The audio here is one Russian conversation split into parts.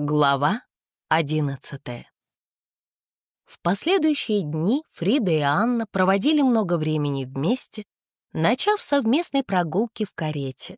Глава одиннадцатая В последующие дни Фрида и Анна проводили много времени вместе, начав совместной прогулки в карете.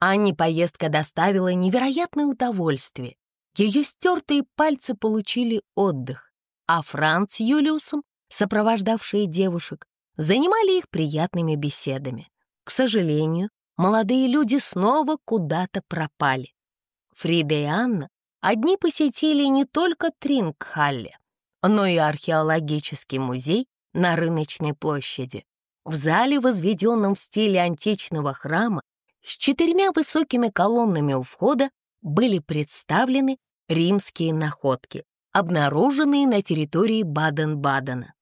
Анне поездка доставила невероятное удовольствие. Ее стертые пальцы получили отдых, а Франц с Юлиусом, сопровождавшие девушек, занимали их приятными беседами. К сожалению, молодые люди снова куда-то пропали. Фрида и Анна Одни посетили не только Трингхалле, но и археологический музей на рыночной площади. В зале, возведенном в стиле античного храма, с четырьмя высокими колоннами у входа были представлены римские находки, обнаруженные на территории Баден-Бадена.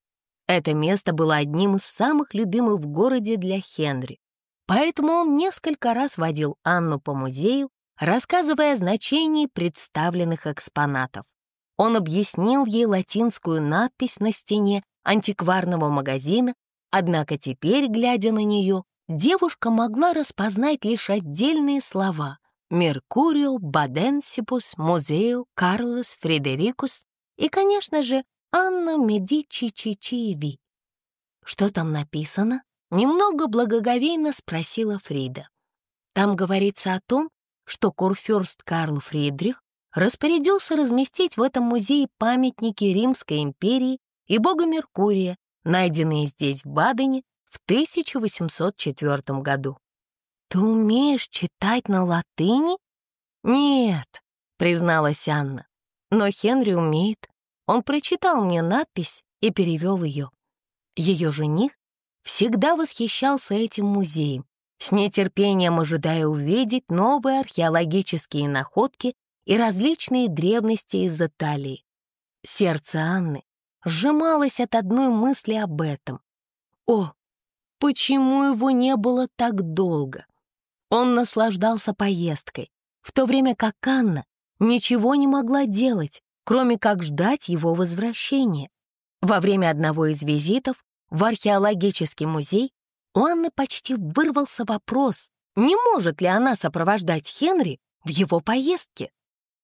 Это место было одним из самых любимых в городе для Хенри, поэтому он несколько раз водил Анну по музею рассказывая о значении представленных экспонатов. Он объяснил ей латинскую надпись на стене антикварного магазина, однако теперь, глядя на нее, девушка могла распознать лишь отдельные слова «Меркурио Баденсипус Музею Карлос Фредерикус» и, конечно же, Анна Медичи Чичиеви. «Что там написано?» — немного благоговейно спросила Фрида. «Там говорится о том, что курфюрст Карл Фридрих распорядился разместить в этом музее памятники Римской империи и бога Меркурия, найденные здесь, в Бадене, в 1804 году. «Ты умеешь читать на латыни?» «Нет», — призналась Анна. «Но Хенри умеет. Он прочитал мне надпись и перевел ее. Ее жених всегда восхищался этим музеем с нетерпением ожидая увидеть новые археологические находки и различные древности из Италии. Сердце Анны сжималось от одной мысли об этом. О, почему его не было так долго? Он наслаждался поездкой, в то время как Анна ничего не могла делать, кроме как ждать его возвращения. Во время одного из визитов в археологический музей у Анны почти вырвался вопрос, не может ли она сопровождать Хенри в его поездке.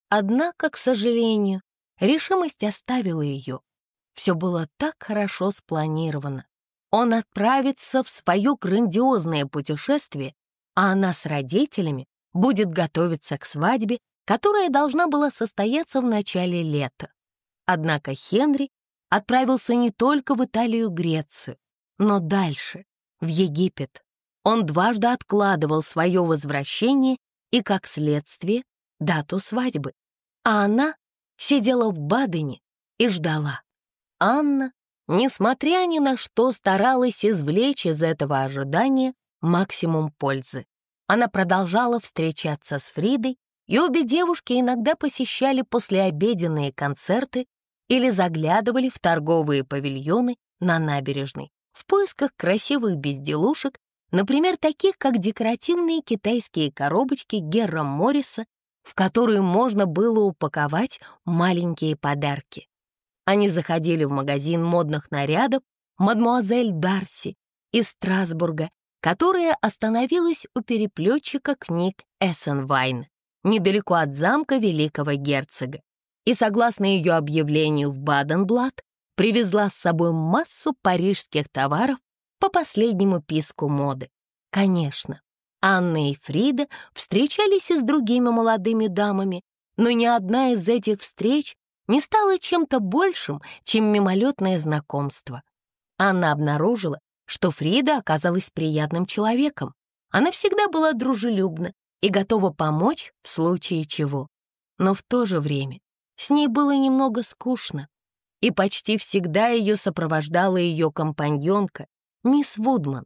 Однако, к сожалению, решимость оставила ее. Все было так хорошо спланировано. Он отправится в свое грандиозное путешествие, а она с родителями будет готовиться к свадьбе, которая должна была состояться в начале лета. Однако Хенри отправился не только в Италию и Грецию, но дальше, в Египет. Он дважды откладывал свое возвращение и, как следствие, дату свадьбы. А она сидела в Бадене и ждала. Анна, несмотря ни на что, старалась извлечь из этого ожидания максимум пользы. Она продолжала встречаться с Фридой, и обе девушки иногда посещали послеобеденные концерты или заглядывали в торговые павильоны на набережной в поисках красивых безделушек, например, таких как декоративные китайские коробочки Герра Морриса, в которые можно было упаковать маленькие подарки. Они заходили в магазин модных нарядов «Мадмуазель Дарси» из Страсбурга, которая остановилась у переплетчика книг Эссенвайн, недалеко от замка великого герцога. И согласно ее объявлению в Баденблат, привезла с собой массу парижских товаров по последнему писку моды. Конечно, Анна и Фрида встречались и с другими молодыми дамами, но ни одна из этих встреч не стала чем-то большим, чем мимолетное знакомство. Анна обнаружила, что Фрида оказалась приятным человеком. Она всегда была дружелюбна и готова помочь в случае чего. Но в то же время с ней было немного скучно и почти всегда ее сопровождала ее компаньонка, мисс Вудман.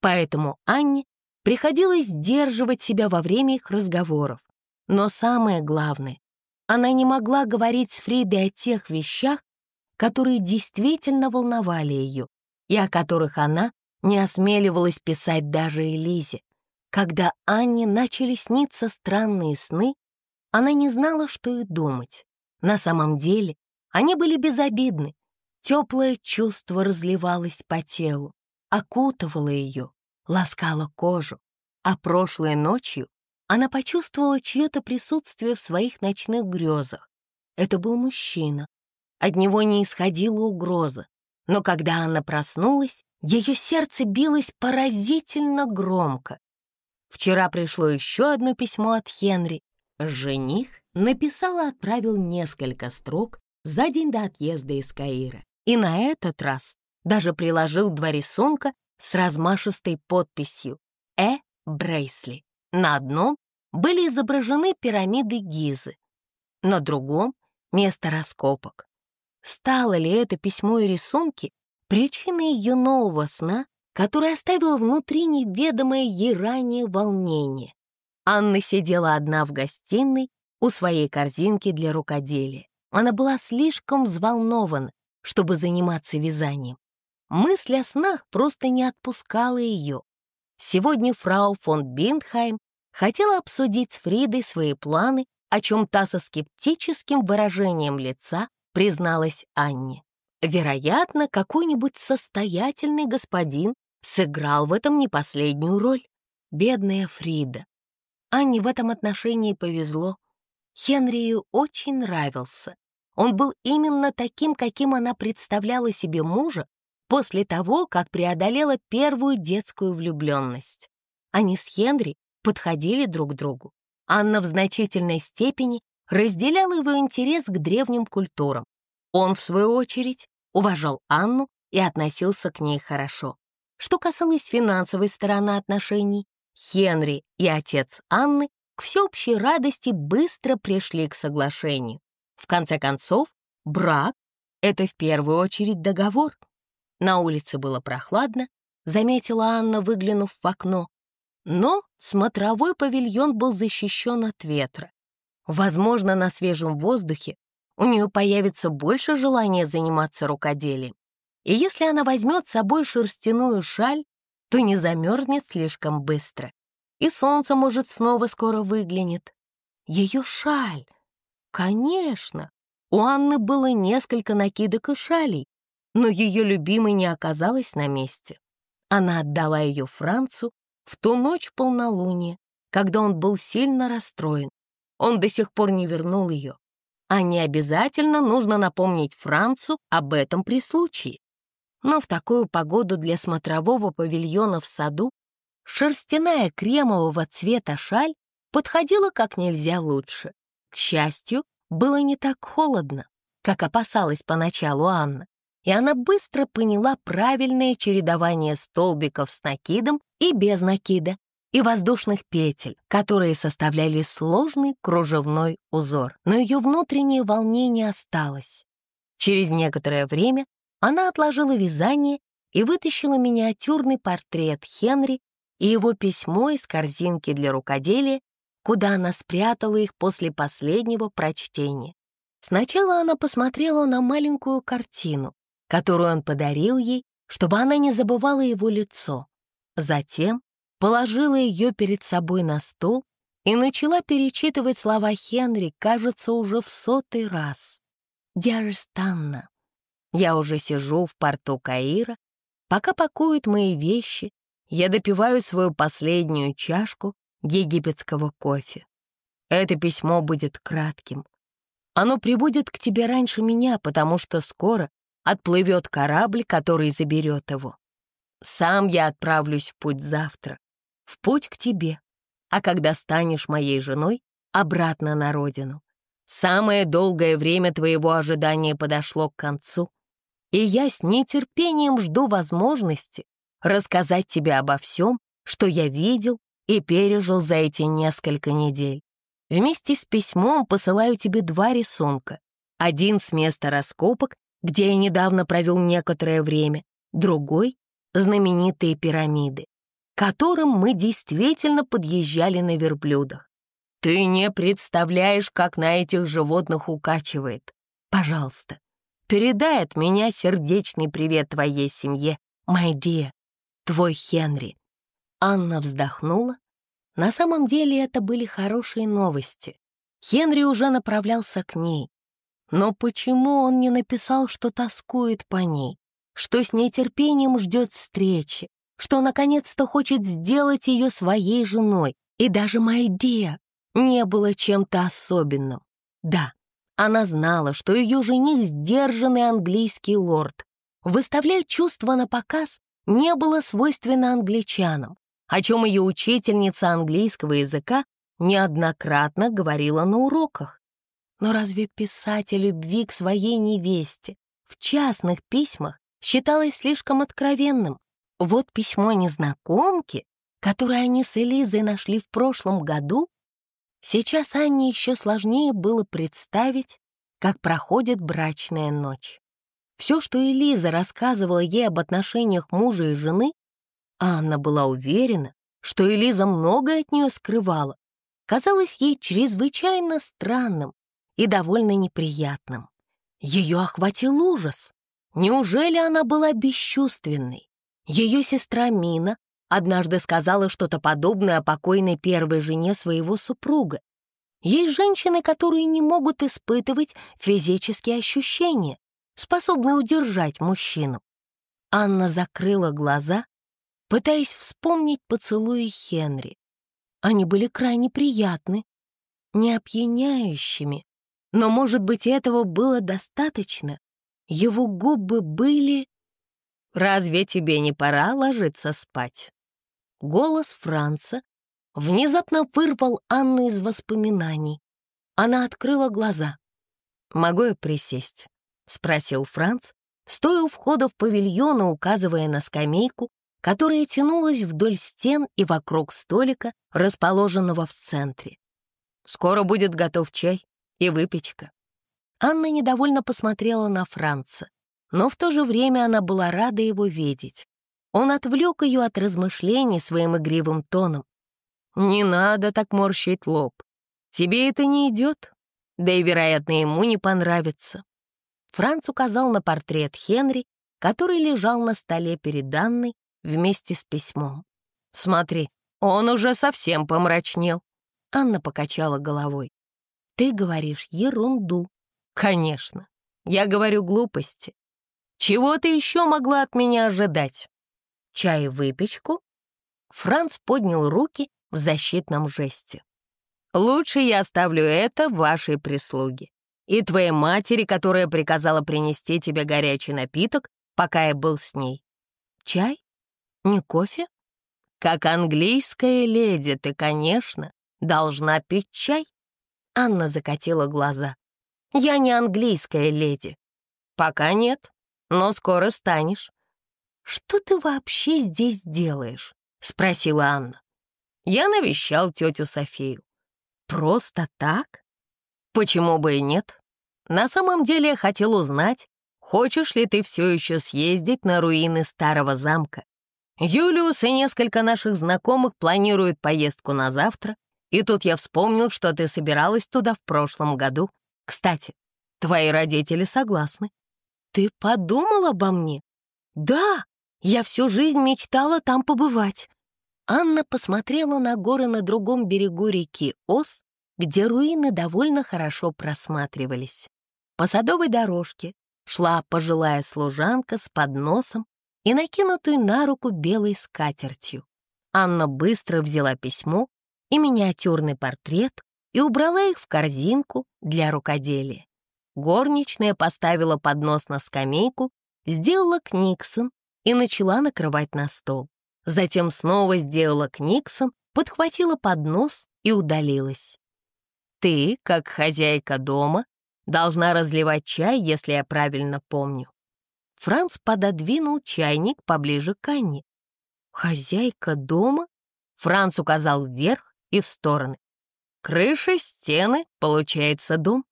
Поэтому Анне приходилось сдерживать себя во время их разговоров. Но самое главное, она не могла говорить с Фридой о тех вещах, которые действительно волновали ее и о которых она не осмеливалась писать даже Элизе. Когда Анне начали сниться странные сны, она не знала, что и думать. На самом деле они были безобидны. Теплое чувство разливалось по телу, окутывало ее, ласкало кожу. А прошлой ночью она почувствовала чье-то присутствие в своих ночных грезах, Это был мужчина. От него не исходила угроза. Но когда она проснулась, ее сердце билось поразительно громко. Вчера пришло еще одно письмо от Хенри. Жених написал и отправил несколько строк за день до отъезда из Каира. И на этот раз даже приложил два рисунка с размашистой подписью «Э. Брейсли». На одном были изображены пирамиды Гизы, на другом — место раскопок. Стало ли это письмо и рисунки причиной ее нового сна, который оставил внутри неведомое ей ранее волнение? Анна сидела одна в гостиной у своей корзинки для рукоделия. Она была слишком взволнована, чтобы заниматься вязанием. Мысль о снах просто не отпускала ее. Сегодня фрау фон Биндхайм хотела обсудить с Фридой свои планы, о чем та со скептическим выражением лица призналась Анне. Вероятно, какой-нибудь состоятельный господин сыграл в этом не последнюю роль. Бедная Фрида. Анне в этом отношении повезло. Хенрию очень нравился. Он был именно таким, каким она представляла себе мужа после того, как преодолела первую детскую влюбленность. Они с Хенри подходили друг к другу. Анна в значительной степени разделяла его интерес к древним культурам. Он, в свою очередь, уважал Анну и относился к ней хорошо. Что касалось финансовой стороны отношений, Хенри и отец Анны к всеобщей радости быстро пришли к соглашению. В конце концов, брак — это в первую очередь договор. На улице было прохладно, заметила Анна, выглянув в окно. Но смотровой павильон был защищен от ветра. Возможно, на свежем воздухе у нее появится больше желания заниматься рукоделием. И если она возьмет с собой шерстяную шаль, то не замерзнет слишком быстро. И солнце, может, снова скоро выглянет. Ее шаль! Конечно! У Анны было несколько накидок и шалей, но ее любимой не оказалась на месте. Она отдала ее Францу в ту ночь полнолуния, когда он был сильно расстроен. Он до сих пор не вернул ее. А не обязательно нужно напомнить Францу об этом при случае. Но в такую погоду для смотрового павильона в саду шерстяная кремового цвета шаль подходила как нельзя лучше. К счастью, было не так холодно, как опасалась поначалу Анна и она быстро поняла правильное чередование столбиков с накидом и без накида, и воздушных петель, которые составляли сложный кружевной узор. Но ее внутреннее волнение осталось. Через некоторое время она отложила вязание и вытащила миниатюрный портрет Хенри и его письмо из корзинки для рукоделия, куда она спрятала их после последнего прочтения. Сначала она посмотрела на маленькую картину, которую он подарил ей, чтобы она не забывала его лицо. Затем положила ее перед собой на стол и начала перечитывать слова Хенри, кажется, уже в сотый раз. «Dearest Anna, я уже сижу в порту Каира, пока пакуют мои вещи, я допиваю свою последнюю чашку египетского кофе. Это письмо будет кратким. Оно прибудет к тебе раньше меня, потому что скоро отплывет корабль, который заберет его. Сам я отправлюсь в путь завтра, в путь к тебе, а когда станешь моей женой, обратно на родину. Самое долгое время твоего ожидания подошло к концу, и я с нетерпением жду возможности рассказать тебе обо всем, что я видел и пережил за эти несколько недель. Вместе с письмом посылаю тебе два рисунка. Один с места раскопок где я недавно провел некоторое время, другой — знаменитые пирамиды, к которым мы действительно подъезжали на верблюдах. Ты не представляешь, как на этих животных укачивает. Пожалуйста, передай от меня сердечный привет твоей семье, my dear, твой Хенри. Анна вздохнула. На самом деле это были хорошие новости. Хенри уже направлялся к ней. Но почему он не написал, что тоскует по ней, что с нетерпением ждет встречи, что наконец-то хочет сделать ее своей женой, и даже Майдия не было чем-то особенным. Да, Она знала, что ее жених сдержанный английский лорд. Выставлять чувства на показ не было свойственно англичанам, о чем ее учительница английского языка неоднократно говорила на уроках. Но разве писать о любви к своей невесте в частных письмах считалось слишком откровенным? Вот письмо незнакомки, которое они с Элизой нашли в прошлом году, Сейчас Анне еще сложнее было представить, как проходит брачная ночь. Все, что Элиза рассказывала ей об отношениях мужа и жены, Анна была уверена, что Элиза многое от нее скрывала, казалось ей чрезвычайно странным и довольно неприятным. Ее охватил ужас. Неужели она была бесчувственной? Ее сестра Мина однажды сказала что-то подобное о покойной первой жене своего супруга. Есть женщины, которые не могут испытывать физические ощущения, способные удержать мужчину. Анна закрыла глаза, пытаясь вспомнить поцелуи Хенри. Они были крайне приятны, не опьяняющими, но, может быть, этого было достаточно. Его губы были... «Разве тебе не пора ложиться спать?» Голос Франца внезапно вырвал Анну из воспоминаний. Она открыла глаза. «Могу я присесть?» — спросил Франц, стоя у входа в павильон указывая на скамейку, которая тянулась вдоль стен и вокруг столика, расположенного в центре. «Скоро будет готов чай и выпечка». Анна недовольно посмотрела на Франца, но в то же время она была рада его видеть. Он отвлек ее от размышлений своим игривым тоном. «Не надо так морщить лоб. Тебе это не идет, да и, вероятно, ему не понравится». Франц указал на портрет Хенри, который лежал на столе перед Анной вместе с письмом. «Смотри, он уже совсем помрачнел». Анна покачала головой. «Ты говоришь ерунду». «Конечно. Я говорю глупости. Чего ты еще могла от меня ожидать?» чай и выпечку?» Франц поднял руки в защитном жесте. «Лучше я оставлю это вашей прислуге и твоей матери, которая приказала принести тебе горячий напиток, пока я был с ней. Чай? Не кофе? Как английская леди ты, конечно, должна пить чай». Анна закатила глаза. «Я не английская леди. Пока нет, но скоро станешь. «Что ты вообще здесь делаешь?» — спросила Анна. Я навещал тетю Софию. «Просто так? Почему бы и нет? На самом деле я хотел узнать, хочешь ли ты все еще съездить на руины старого замка. Юлиус и несколько наших знакомых планируют поездку на завтра, и тут я вспомнил, что ты собиралась туда в прошлом году. Кстати, твои родители согласны. Ты подумал обо мне? Да, я всю жизнь мечтала там побывать. Анна посмотрела на горы на другом берегу реки Ос, где руины довольно хорошо просматривались. По садовой дорожке шла пожилая служанка с подносом и накинутой на руку белой скатертью. Анна быстро взяла письмо и миниатюрный портрет и убрала их в корзинку для рукоделия. Горничная поставила поднос на скамейку, сделала книксон и начала накрывать на стол. Затем снова сделала книксон, подхватила поднос и удалилась. «Ты, как хозяйка дома, должна разливать чай, если я правильно помню». Франц пододвинул чайник поближе к Анне. «Хозяйка дома?» Франц указал вверх и в стороны. «Крыша, стены, получается дом».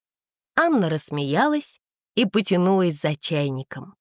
Анна рассмеялась и потянулась за чайником.